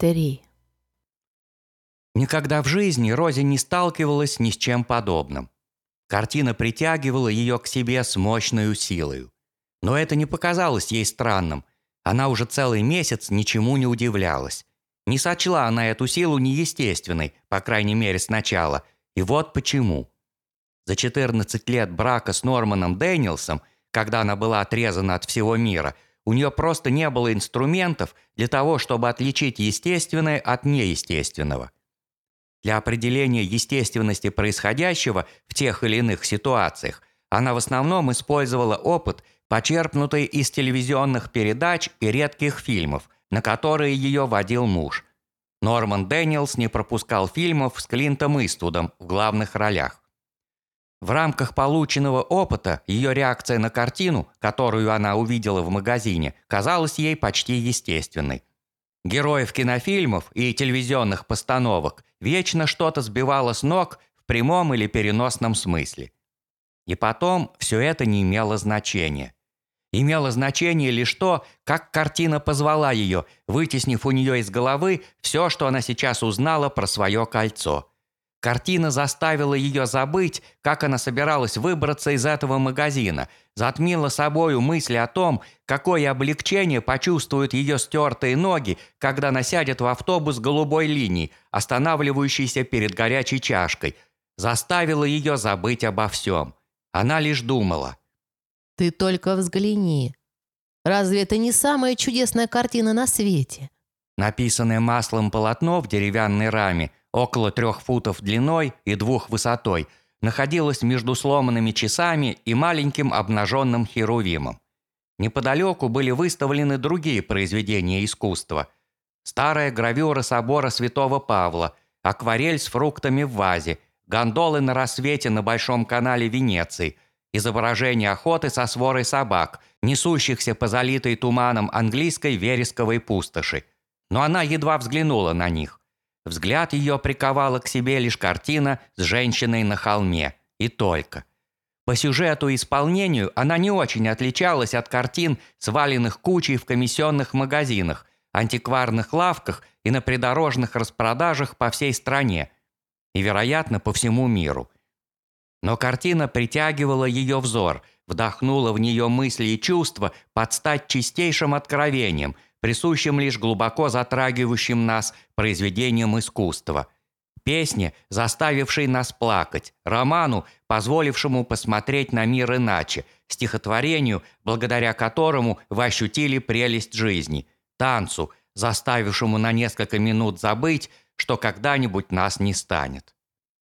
Три. Никогда в жизни Рози не сталкивалась ни с чем подобным. Картина притягивала ее к себе с мощной силой. Но это не показалось ей странным. Она уже целый месяц ничему не удивлялась. Не сочла она эту силу неестественной, по крайней мере сначала. И вот почему. За 14 лет брака с Норманом Дэниелсом, когда она была отрезана от всего мира, у нее просто не было инструментов для того, чтобы отличить естественное от неестественного. Для определения естественности происходящего в тех или иных ситуациях она в основном использовала опыт, почерпнутый из телевизионных передач и редких фильмов, на которые ее водил муж. Норман Дэниелс не пропускал фильмов с Клинтом Иствудом в главных ролях. В рамках полученного опыта ее реакция на картину, которую она увидела в магазине, казалась ей почти естественной. Героев кинофильмов и телевизионных постановок вечно что-то сбивало с ног в прямом или переносном смысле. И потом все это не имело значения. Имело значение лишь то, как картина позвала ее, вытеснив у нее из головы все, что она сейчас узнала про свое кольцо – Картина заставила ее забыть, как она собиралась выбраться из этого магазина, затмила собою мысли о том, какое облегчение почувствуют ее стертые ноги, когда она сядет в автобус голубой линии, останавливающийся перед горячей чашкой, заставила ее забыть обо всем. Она лишь думала. «Ты только взгляни. Разве это не самая чудесная картина на свете?» Написанное маслом полотно в деревянной раме – около трех футов длиной и двух высотой, находилась между сломанными часами и маленьким обнаженным херувимом. Неподалеку были выставлены другие произведения искусства. Старая гравюра собора святого Павла, акварель с фруктами в вазе, гондолы на рассвете на Большом канале Венеции, изображение охоты со сворой собак, несущихся по залитой туманом английской вересковой пустоши. Но она едва взглянула на них. Взгляд ее приковала к себе лишь картина с женщиной на холме. И только. По сюжету и исполнению она не очень отличалась от картин, сваленных кучей в комиссионных магазинах, антикварных лавках и на придорожных распродажах по всей стране и, вероятно, по всему миру. Но картина притягивала ее взор, вдохнула в нее мысли и чувства под стать чистейшим откровением – присущим лишь глубоко затрагивающим нас произведениям искусства. Песне, заставившей нас плакать, роману, позволившему посмотреть на мир иначе, стихотворению, благодаря которому вы ощутили прелесть жизни, танцу, заставившему на несколько минут забыть, что когда-нибудь нас не станет.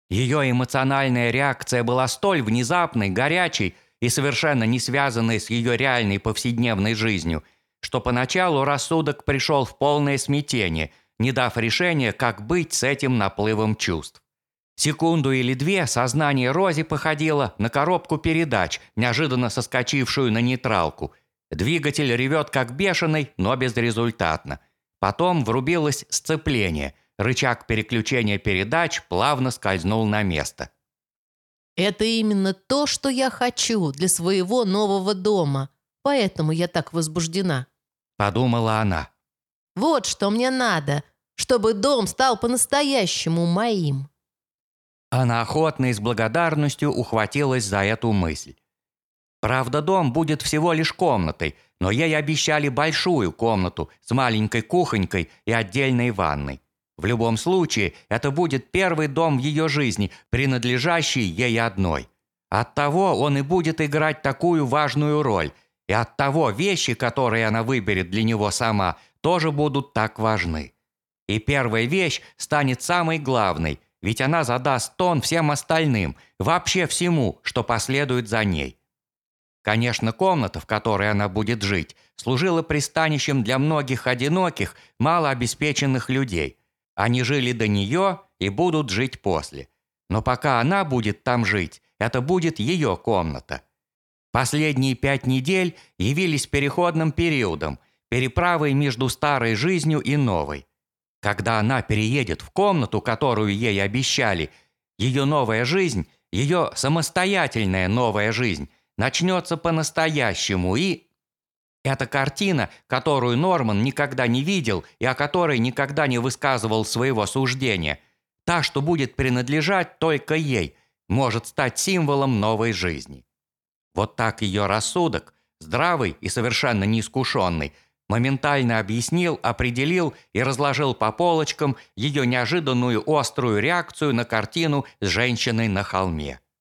Ее эмоциональная реакция была столь внезапной, горячей и совершенно не связанной с ее реальной повседневной жизнью – что поначалу рассудок пришел в полное смятение, не дав решения, как быть с этим наплывом чувств. Секунду или две сознание Рози походило на коробку передач, неожиданно соскочившую на нейтралку. Двигатель ревет как бешеный, но безрезультатно. Потом врубилось сцепление. Рычаг переключения передач плавно скользнул на место. «Это именно то, что я хочу для своего нового дома. Поэтому я так возбуждена». – подумала она. «Вот что мне надо, чтобы дом стал по-настоящему моим». Она охотно и с благодарностью ухватилась за эту мысль. Правда, дом будет всего лишь комнатой, но ей обещали большую комнату с маленькой кухонькой и отдельной ванной. В любом случае, это будет первый дом в ее жизни, принадлежащий ей одной. Оттого он и будет играть такую важную роль – и оттого вещи, которые она выберет для него сама, тоже будут так важны. И первая вещь станет самой главной, ведь она задаст тон всем остальным, вообще всему, что последует за ней. Конечно, комната, в которой она будет жить, служила пристанищем для многих одиноких, малообеспеченных людей. Они жили до нее и будут жить после. Но пока она будет там жить, это будет ее комната. Последние пять недель явились переходным периодом, переправой между старой жизнью и новой. Когда она переедет в комнату, которую ей обещали, ее новая жизнь, ее самостоятельная новая жизнь начнется по-настоящему и... Эта картина, которую Норман никогда не видел и о которой никогда не высказывал своего суждения, та, что будет принадлежать только ей, может стать символом новой жизни. Вот так ее рассудок, здравый и совершенно неискушенный, моментально объяснил, определил и разложил по полочкам ее неожиданную острую реакцию на картину с женщиной на холме.